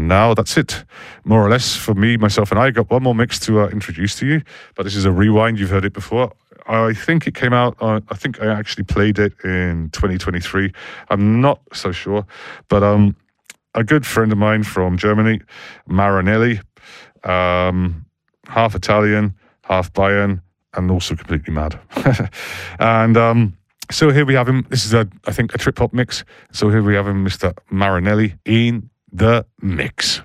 And now that's it, more or less, for me, myself, and I. Got one more mix to uh, introduce to you, but this is a rewind. You've heard it before. I think it came out, uh, I think I actually played it in 2023. I'm not so sure, but um, a good friend of mine from Germany, Marinelli, um, half Italian, half Bayern, and also completely mad. and um, so here we have him. This is a, I think, a trip hop mix. So here we have him, Mr. Marinelli, in the mix.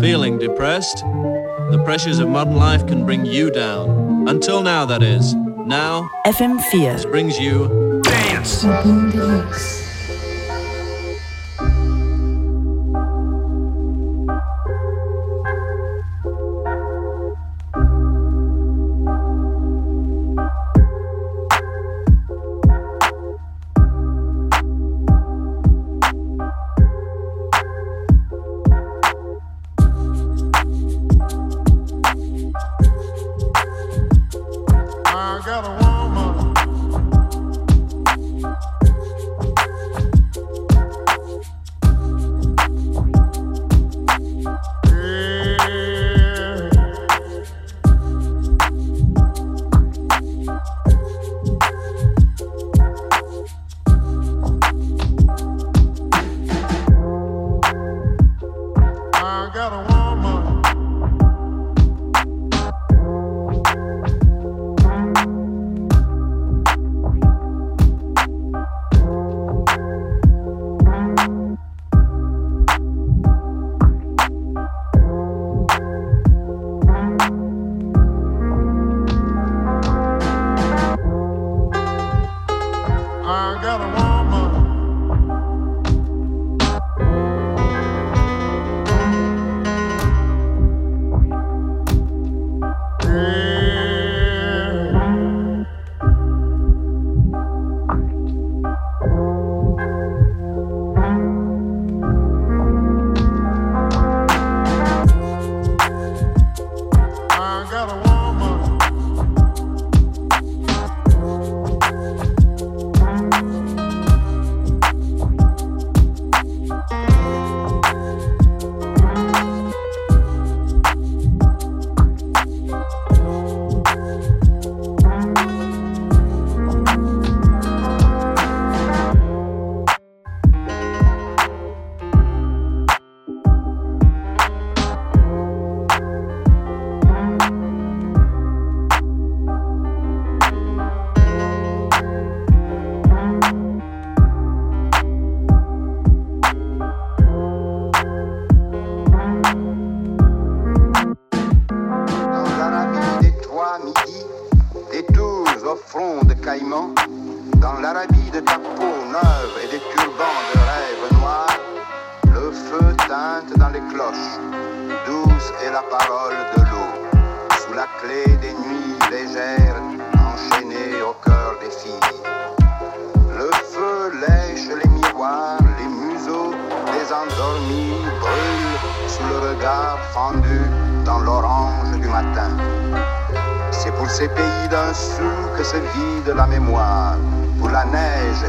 Feeling depressed? The pressures of modern life can bring you down. Until now, that is. Now, FM4 brings you Dance.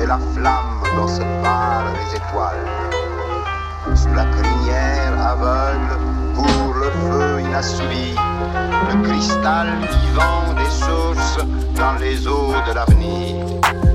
la flamme dans ce bar des étoiles. Sous la crinière aveugle, pour le feu inassouvi, le cristal vivant des sources dans les eaux de l'avenir.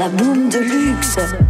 La boum de luxe.